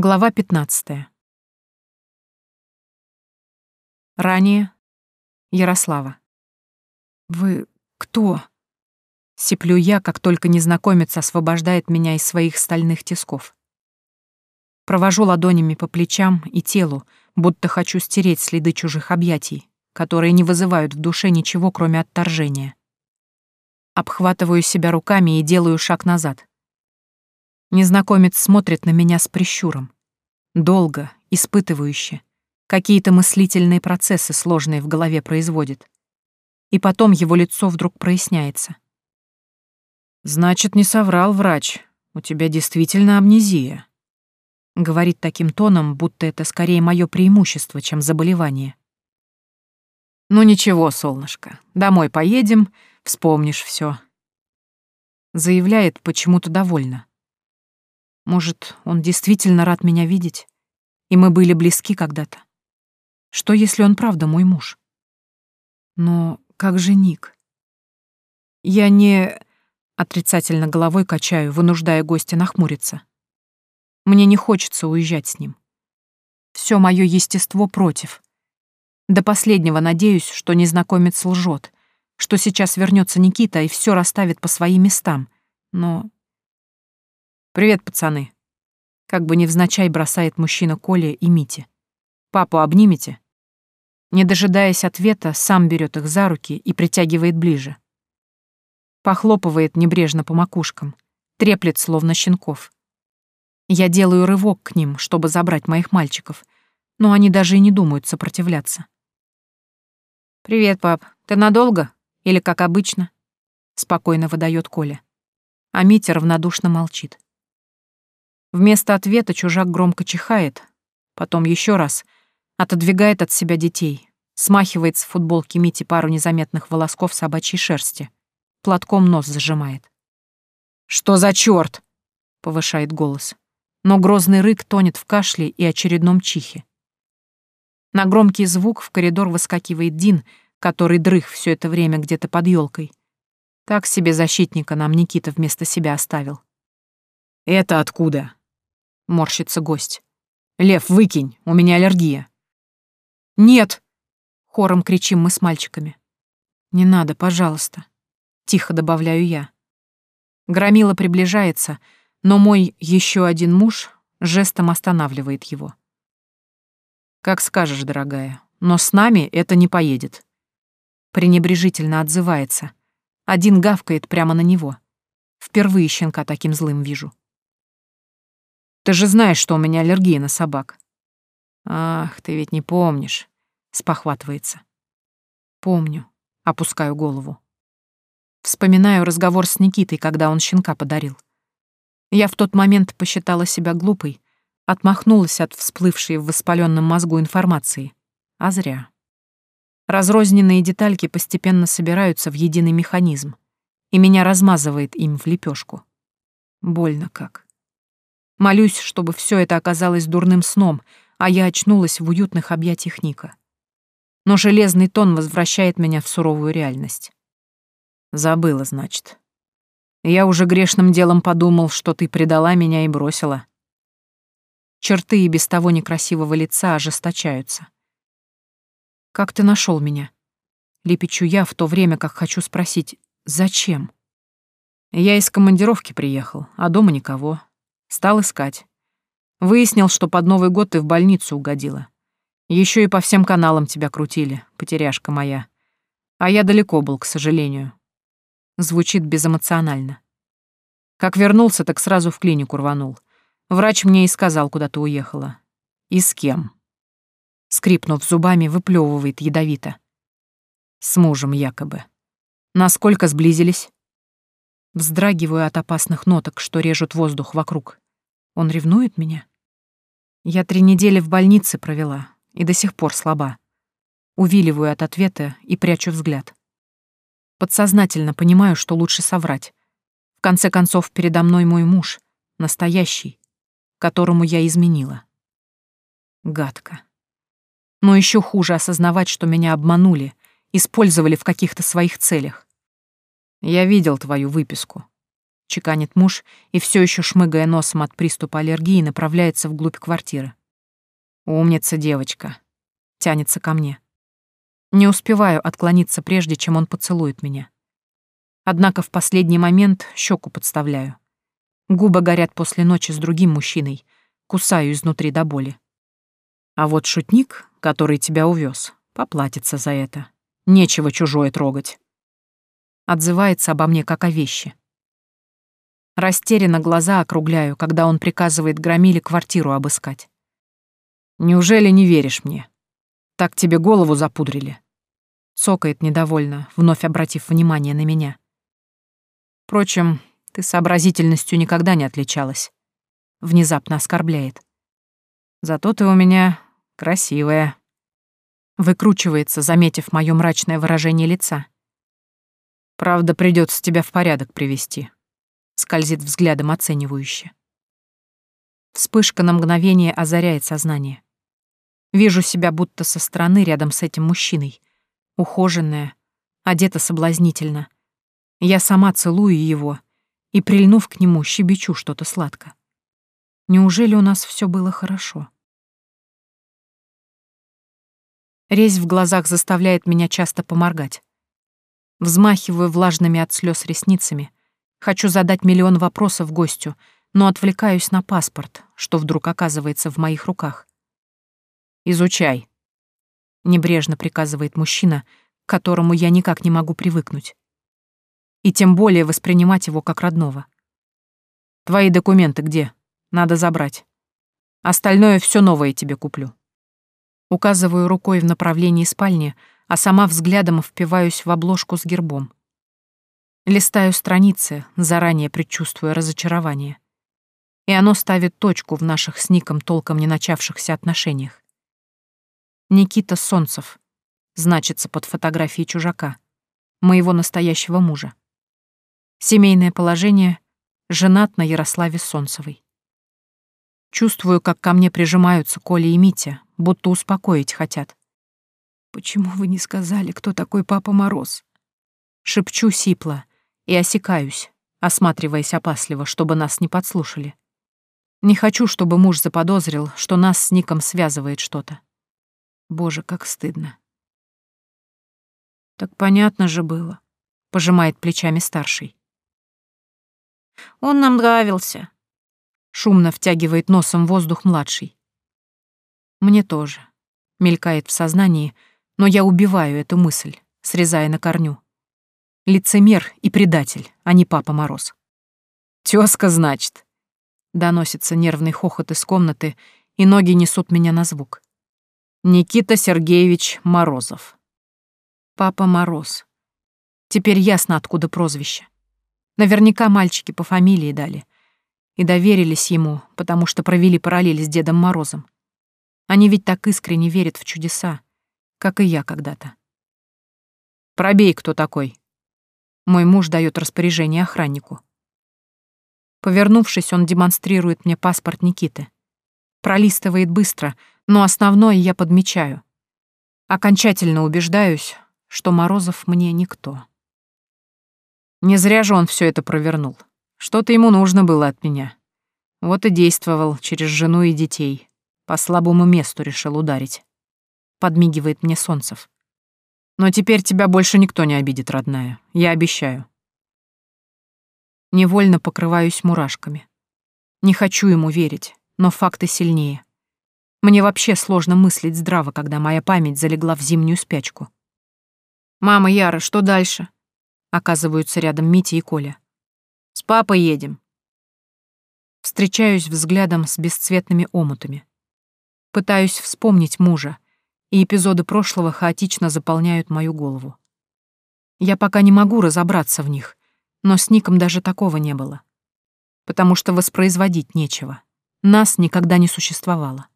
Глава 15. Ранее. Ярослава. «Вы кто?» Сиплю я, как только незнакомец освобождает меня из своих стальных тисков. Провожу ладонями по плечам и телу, будто хочу стереть следы чужих объятий, которые не вызывают в душе ничего, кроме отторжения. Обхватываю себя руками и делаю шаг назад. Незнакомец смотрит на меня с прищуром. Долго, испытывающе. Какие-то мыслительные процессы сложные в голове производит. И потом его лицо вдруг проясняется. «Значит, не соврал врач. У тебя действительно амнезия», — говорит таким тоном, будто это скорее мое преимущество, чем заболевание. «Ну ничего, солнышко, домой поедем, вспомнишь все. Заявляет почему-то довольно. Может, он действительно рад меня видеть, и мы были близки когда-то. Что, если он правда мой муж? Но как же Ник? Я не... Отрицательно головой качаю, вынуждая гостя нахмуриться. Мне не хочется уезжать с ним. Все мое естество против. До последнего надеюсь, что незнакомец лжет, что сейчас вернется Никита и все расставит по своим местам. Но... «Привет, пацаны!» Как бы невзначай бросает мужчина Коля и Мите. «Папу обнимете?» Не дожидаясь ответа, сам берет их за руки и притягивает ближе. Похлопывает небрежно по макушкам, треплет, словно щенков. Я делаю рывок к ним, чтобы забрать моих мальчиков, но они даже и не думают сопротивляться. «Привет, пап. Ты надолго? Или как обычно?» Спокойно выдает Коля. А Митя равнодушно молчит. Вместо ответа чужак громко чихает, потом еще раз — Отодвигает от себя детей, смахивает с футболки Мити пару незаметных волосков собачьей шерсти. Платком нос зажимает. «Что за чёрт?» — повышает голос. Но грозный рык тонет в кашле и очередном чихе. На громкий звук в коридор выскакивает Дин, который дрых все это время где-то под елкой. Так себе защитника нам Никита вместо себя оставил. «Это откуда?» — морщится гость. «Лев, выкинь, у меня аллергия». «Нет!» — хором кричим мы с мальчиками. «Не надо, пожалуйста», — тихо добавляю я. Громила приближается, но мой еще один муж жестом останавливает его. «Как скажешь, дорогая, но с нами это не поедет». Пренебрежительно отзывается. Один гавкает прямо на него. Впервые щенка таким злым вижу. «Ты же знаешь, что у меня аллергия на собак». «Ах, ты ведь не помнишь», — спохватывается. «Помню», — опускаю голову. Вспоминаю разговор с Никитой, когда он щенка подарил. Я в тот момент посчитала себя глупой, отмахнулась от всплывшей в воспаленном мозгу информации. А зря. Разрозненные детальки постепенно собираются в единый механизм, и меня размазывает им в лепешку. Больно как. Молюсь, чтобы все это оказалось дурным сном — а я очнулась в уютных объятиях Ника. Но железный тон возвращает меня в суровую реальность. Забыла, значит. Я уже грешным делом подумал, что ты предала меня и бросила. Черты и без того некрасивого лица ожесточаются. «Как ты нашел меня?» Лепечу я в то время, как хочу спросить «Зачем?» Я из командировки приехал, а дома никого. Стал искать. Выяснил, что под Новый год ты в больницу угодила. Еще и по всем каналам тебя крутили, потеряшка моя. А я далеко был, к сожалению. Звучит безэмоционально. Как вернулся, так сразу в клинику рванул. Врач мне и сказал, куда ты уехала. И с кем. Скрипнув зубами, выплевывает ядовито. С мужем якобы. Насколько сблизились? Вздрагиваю от опасных ноток, что режут воздух вокруг. Он ревнует меня? Я три недели в больнице провела и до сих пор слаба. Увиливаю от ответа и прячу взгляд. Подсознательно понимаю, что лучше соврать. В конце концов, передо мной мой муж, настоящий, которому я изменила. Гадко. Но еще хуже осознавать, что меня обманули, использовали в каких-то своих целях. Я видел твою выписку. чеканит муж и все еще шмыгая носом от приступа аллергии направляется вглубь квартиры. Умница девочка. Тянется ко мне. Не успеваю отклониться прежде, чем он поцелует меня. Однако в последний момент щеку подставляю. Губы горят после ночи с другим мужчиной. Кусаю изнутри до боли. А вот шутник, который тебя увез, поплатится за это. Нечего чужое трогать. Отзывается обо мне как о вещи. Растерянно глаза округляю, когда он приказывает Громиле квартиру обыскать. «Неужели не веришь мне? Так тебе голову запудрили?» Цокает недовольно, вновь обратив внимание на меня. Впрочем, ты сообразительностью никогда не отличалась. Внезапно оскорбляет. Зато ты у меня красивая. Выкручивается, заметив моё мрачное выражение лица. Правда, придется тебя в порядок привести скользит взглядом оценивающе. Вспышка на мгновение озаряет сознание. Вижу себя будто со стороны рядом с этим мужчиной. Ухоженная, одета соблазнительно. Я сама целую его и, прильнув к нему, щебечу что-то сладко. Неужели у нас все было хорошо? Резь в глазах заставляет меня часто поморгать. Взмахиваю влажными от слез ресницами, Хочу задать миллион вопросов гостю, но отвлекаюсь на паспорт, что вдруг оказывается в моих руках. «Изучай», — небрежно приказывает мужчина, к которому я никак не могу привыкнуть. И тем более воспринимать его как родного. «Твои документы где? Надо забрать. Остальное все новое тебе куплю». Указываю рукой в направлении спальни, а сама взглядом впиваюсь в обложку с гербом. Листаю страницы, заранее предчувствуя разочарование. И оно ставит точку в наших с Ником толком не начавшихся отношениях. Никита Солнцев значится под фотографией чужака, моего настоящего мужа. Семейное положение — женат на Ярославе Солнцевой. Чувствую, как ко мне прижимаются Коля и Митя, будто успокоить хотят. «Почему вы не сказали, кто такой Папа Мороз?» Шепчу сипло, и осекаюсь, осматриваясь опасливо, чтобы нас не подслушали. Не хочу, чтобы муж заподозрил, что нас с Ником связывает что-то. Боже, как стыдно. Так понятно же было, пожимает плечами старший. Он нам нравился. Шумно втягивает носом воздух младший. Мне тоже. Мелькает в сознании, но я убиваю эту мысль, срезая на корню. Лицемер и предатель, а не Папа Мороз. «Тёзка, значит?» Доносится нервный хохот из комнаты, и ноги несут меня на звук. Никита Сергеевич Морозов. Папа Мороз. Теперь ясно, откуда прозвище. Наверняка мальчики по фамилии дали. И доверились ему, потому что провели параллель с Дедом Морозом. Они ведь так искренне верят в чудеса, как и я когда-то. «Пробей, кто такой», мой муж дает распоряжение охраннику. Повернувшись, он демонстрирует мне паспорт Никиты. Пролистывает быстро, но основное я подмечаю. Окончательно убеждаюсь, что Морозов мне никто. Не зря же он все это провернул. Что-то ему нужно было от меня. Вот и действовал через жену и детей. По слабому месту решил ударить. Подмигивает мне Солнцев. Но теперь тебя больше никто не обидит, родная. Я обещаю. Невольно покрываюсь мурашками. Не хочу ему верить, но факты сильнее. Мне вообще сложно мыслить здраво, когда моя память залегла в зимнюю спячку. «Мама, Яра, что дальше?» Оказываются рядом Митя и Коля. «С папой едем». Встречаюсь взглядом с бесцветными омутами. Пытаюсь вспомнить мужа, и эпизоды прошлого хаотично заполняют мою голову. Я пока не могу разобраться в них, но с Ником даже такого не было. Потому что воспроизводить нечего. Нас никогда не существовало.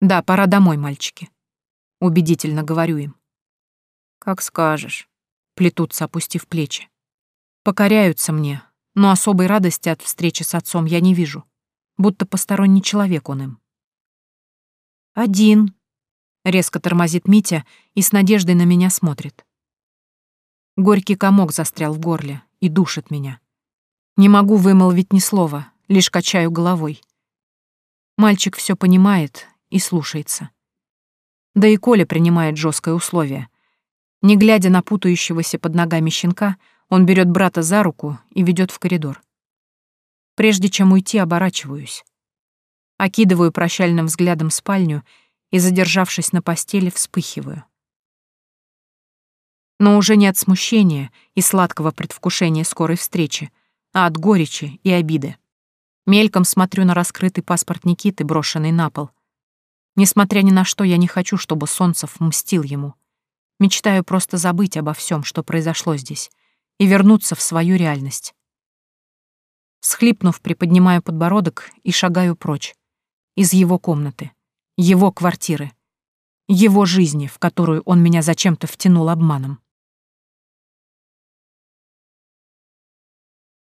«Да, пора домой, мальчики», — убедительно говорю им. «Как скажешь», — плетутся, опустив плечи. Покоряются мне, но особой радости от встречи с отцом я не вижу, будто посторонний человек он им. «Один», — резко тормозит Митя и с надеждой на меня смотрит. Горький комок застрял в горле, и душит меня. Не могу вымолвить ни слова, лишь качаю головой. Мальчик все понимает и слушается. Да и Коля принимает жесткое условие. Не глядя на путающегося под ногами щенка, он берет брата за руку и ведет в коридор. Прежде чем уйти, оборачиваюсь. Окидываю прощальным взглядом спальню и, задержавшись на постели, вспыхиваю. Но уже не от смущения и сладкого предвкушения скорой встречи, а от горечи и обиды. Мельком смотрю на раскрытый паспорт Никиты, брошенный на пол. Несмотря ни на что, я не хочу, чтобы Солнцев мстил ему. Мечтаю просто забыть обо всем, что произошло здесь, и вернуться в свою реальность. Схлипнув, приподнимаю подбородок и шагаю прочь. Из его комнаты, его квартиры, его жизни, в которую он меня зачем-то втянул обманом.